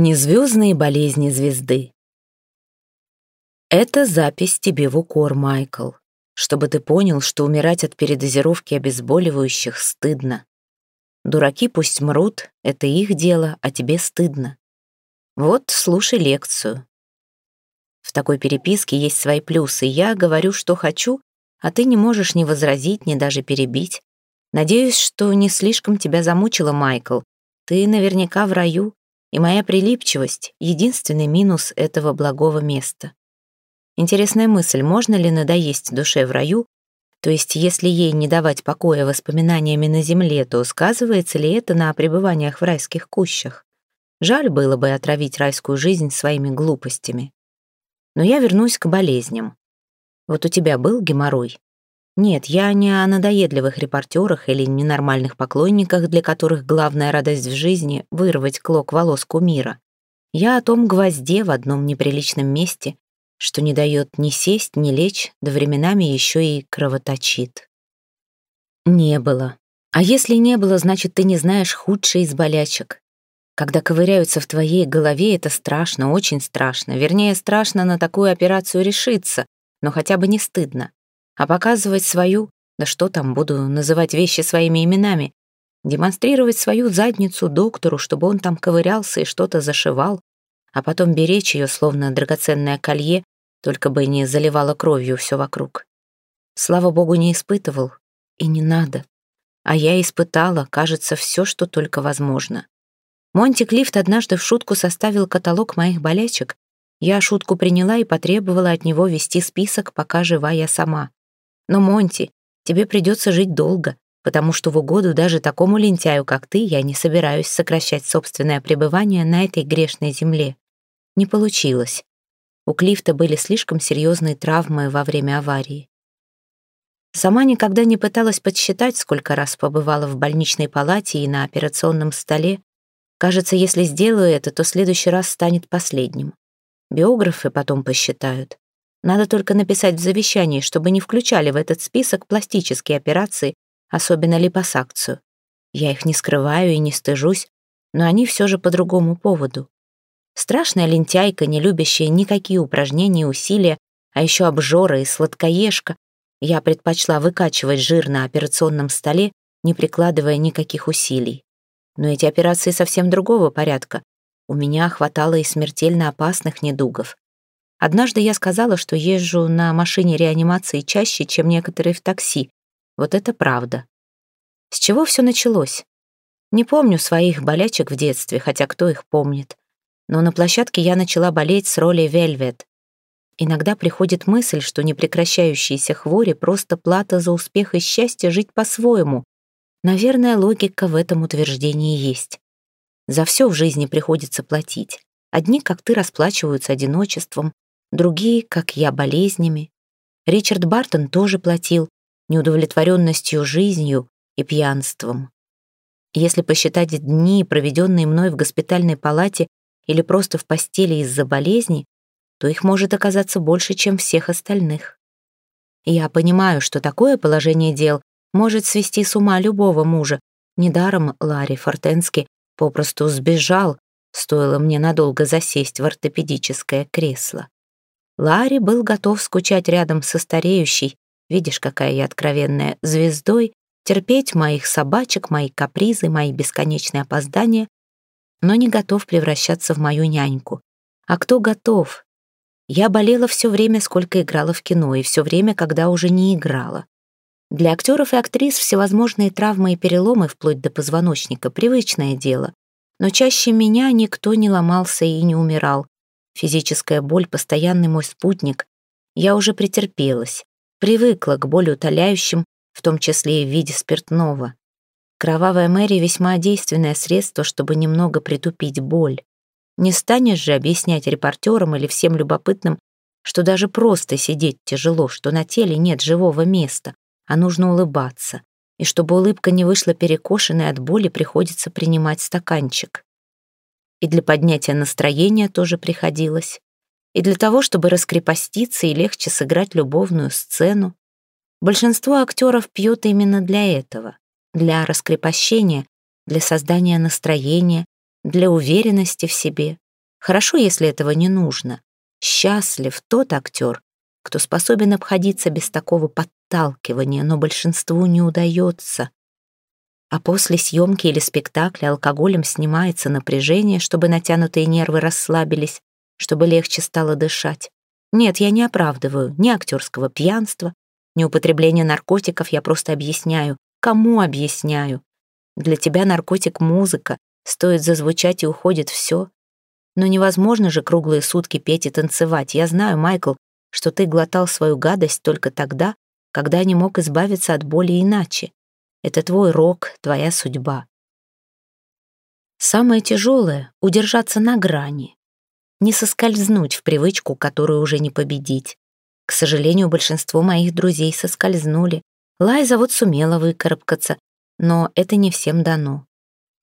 Незвездные болезни звезды. Это запись тебе в укор, Майкл, чтобы ты понял, что умирать от передозировки обезболивающих стыдно. Дураки пусть мрут, это их дело, а тебе стыдно. Вот, слушай лекцию. В такой переписке есть свои плюсы. Я говорю, что хочу, а ты не можешь ни возразить, ни даже перебить. Надеюсь, что не слишком тебя замучила, Майкл. Ты наверняка в раю, и моя прилипчивость — единственный минус этого благого места. Интересная мысль, можно ли надоесть душе в раю, то есть если ей не давать покоя воспоминаниями на земле, то сказывается ли это на пребываниях в райских кущах? Жаль было бы отравить райскую жизнь своими глупостями. Но я вернусь к болезням. Вот у тебя был геморрой? Нет, я не о надоедливых репортерах или ненормальных поклонниках, для которых главная радость в жизни — вырвать клок волос кумира. Я о том гвозде в одном неприличном месте, что не дает ни сесть, ни лечь, да временами еще и кровоточит. Не было. А если не было, значит, ты не знаешь худшей из болячек. Когда ковыряются в твоей голове, это страшно, очень страшно. Вернее, страшно на такую операцию решиться, но хотя бы не стыдно. А показывать свою, да что там, буду называть вещи своими именами, демонстрировать свою задницу доктору, чтобы он там ковырялся и что-то зашивал, а потом беречь ее, словно драгоценное колье, только бы не заливало кровью все вокруг. Слава богу, не испытывал, и не надо. А я испытала, кажется, все, что только возможно. Монти Клифт однажды в шутку составил каталог моих болячек. Я шутку приняла и потребовала от него вести список, пока жива я сама. Но, Монти, тебе придется жить долго, потому что в угоду даже такому лентяю, как ты, я не собираюсь сокращать собственное пребывание на этой грешной земле. Не получилось. У Клифта были слишком серьезные травмы во время аварии. Сама никогда не пыталась подсчитать, сколько раз побывала в больничной палате и на операционном столе. Кажется, если сделаю это, то следующий раз станет последним. Биографы потом посчитают. Надо только написать в завещании, чтобы не включали в этот список пластические операции, особенно липосакцию. Я их не скрываю и не стыжусь, но они все же по другому поводу. Страшная лентяйка, не любящая никакие упражнения и усилия, а еще обжора и сладкоежка, я предпочла выкачивать жир на операционном столе, не прикладывая никаких усилий. Но эти операции совсем другого порядка. У меня хватало и смертельно опасных недугов. Однажды я сказала, что езжу на машине реанимации чаще, чем некоторые в такси. Вот это правда. С чего все началось? Не помню своих болячек в детстве, хотя кто их помнит. Но на площадке я начала болеть с роли Вельвет. Иногда приходит мысль, что непрекращающиеся хвори — просто плата за успех и счастье жить по-своему. Наверное, логика в этом утверждении есть. За все в жизни приходится платить. Одни, как ты, расплачиваются одиночеством, другие, как я, болезнями. Ричард Бартон тоже платил неудовлетворенностью жизнью и пьянством. Если посчитать дни, проведенные мной в госпитальной палате или просто в постели из-за болезни, то их может оказаться больше, чем всех остальных. Я понимаю, что такое положение дел может свести с ума любого мужа. Недаром Ларри Фортенски попросту сбежал, стоило мне надолго засесть в ортопедическое кресло. Ларри был готов скучать рядом со стареющей, видишь, какая я откровенная, звездой, терпеть моих собачек, мои капризы, мои бесконечные опоздания, но не готов превращаться в мою няньку. А кто готов? Я болела все время, сколько играла в кино, и все время, когда уже не играла. Для актеров и актрис всевозможные травмы и переломы, вплоть до позвоночника, привычное дело. Но чаще меня никто не ломался и не умирал. Физическая боль — постоянный мой спутник. Я уже претерпелась, привыкла к боли утоляющим, в том числе и в виде спиртного. Кровавая Мэри — весьма действенное средство, чтобы немного притупить боль. Не станешь же объяснять репортерам или всем любопытным, что даже просто сидеть тяжело, что на теле нет живого места, а нужно улыбаться. И чтобы улыбка не вышла перекошенной от боли, приходится принимать стаканчик. И для поднятия настроения тоже приходилось. И для того, чтобы раскрепоститься и легче сыграть любовную сцену. Большинство актеров пьет именно для этого. Для раскрепощения, для создания настроения, для уверенности в себе. Хорошо, если этого не нужно. Счастлив тот актер, кто способен обходиться без такого подталкивания, но большинству не удается. А после съемки или спектакля алкоголем снимается напряжение, чтобы натянутые нервы расслабились, чтобы легче стало дышать. Нет, я не оправдываю ни актерского пьянства, ни употребления наркотиков, я просто объясняю. Кому объясняю? Для тебя наркотик — музыка, стоит зазвучать и уходит все. Но невозможно же круглые сутки петь и танцевать. Я знаю, Майкл, что ты глотал свою гадость только тогда, когда не мог избавиться от боли иначе. Это твой рок, твоя судьба. Самое тяжелое — удержаться на грани. Не соскользнуть в привычку, которую уже не победить. К сожалению, большинство моих друзей соскользнули. Лайза вот сумела выкарабкаться, но это не всем дано.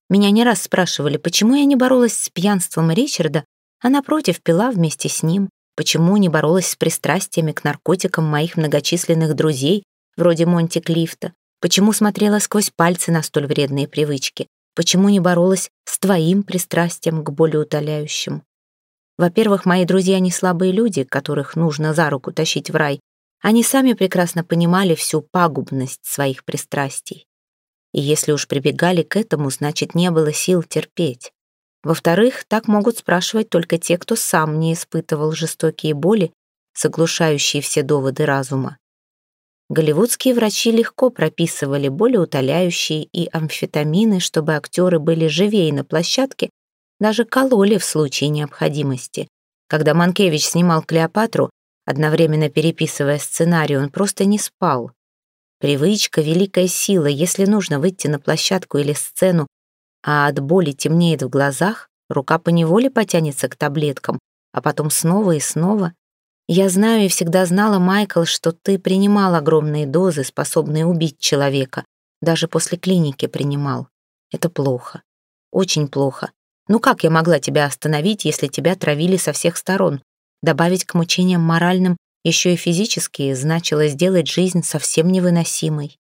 Меня не раз спрашивали, почему я не боролась с пьянством Ричарда, а напротив пила вместе с ним, почему не боролась с пристрастиями к наркотикам моих многочисленных друзей, вроде Монти Клифта, почему смотрела сквозь пальцы на столь вредные привычки, почему не боролась с твоим пристрастием к болеутоляющим. Во-первых, мои друзья не слабые люди, которых нужно за руку тащить в рай. Они сами прекрасно понимали всю пагубность своих пристрастий. И если уж прибегали к этому, значит, не было сил терпеть. Во-вторых, так могут спрашивать только те, кто сам не испытывал жестокие боли, соглушающие все доводы разума. Голливудские врачи легко прописывали болеутоляющие и амфетамины, чтобы актеры были живее на площадке, даже кололи в случае необходимости. Когда Манкевич снимал «Клеопатру», одновременно переписывая сценарий, он просто не спал. Привычка — великая сила. Если нужно выйти на площадку или сцену, а от боли темнеет в глазах, рука поневоле потянется к таблеткам, а потом снова и снова. Я знаю и всегда знала, Майкл, что ты принимал огромные дозы, способные убить человека. Даже после клиники принимал. Это плохо. Очень плохо. Ну как я могла тебя остановить, если тебя травили со всех сторон? Добавить к мучениям моральным еще и физические, значило сделать жизнь совсем невыносимой.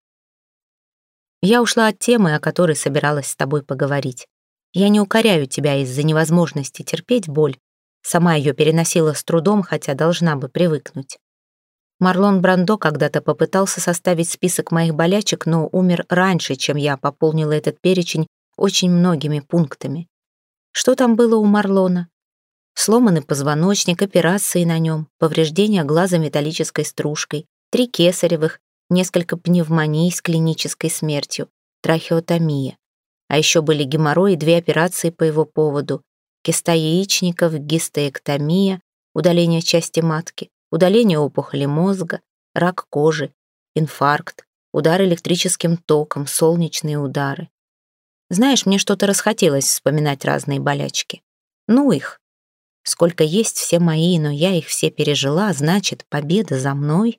Я ушла от темы, о которой собиралась с тобой поговорить. Я не укоряю тебя из-за невозможности терпеть боль. Сама ее переносила с трудом, хотя должна бы привыкнуть. Марлон Брандо когда-то попытался составить список моих болячек, но умер раньше, чем я пополнила этот перечень очень многими пунктами. Что там было у Марлона? Сломанный позвоночник, операции на нем, повреждение глаза металлической стружкой, три кесаревых, несколько пневмоний с клинической смертью, трахеотомия. А еще были геморрой и две операции по его поводу. Киста яичников, гистоэктомия, удаление части матки, удаление опухоли мозга, рак кожи, инфаркт, удар электрическим током, солнечные удары. Знаешь, мне что-то расхотелось вспоминать разные болячки. Ну их, Сколько есть все мои, но я их все пережила, значит, победа за мной.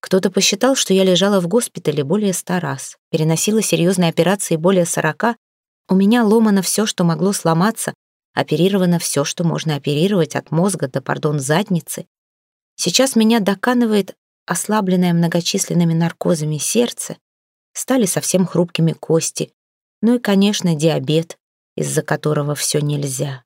Кто-то посчитал, что я лежала в госпитале более ста раз, переносила серьезные операции более сорока. У меня ломано все, что могло сломаться, оперировано все, что можно оперировать, от мозга до, пардон, задницы. Сейчас меня доканывает ослабленное многочисленными наркозами сердце, стали совсем хрупкими кости, ну и, конечно, диабет, из-за которого все нельзя.